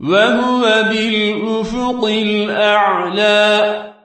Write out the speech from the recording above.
وهو بالأفق الأعلى.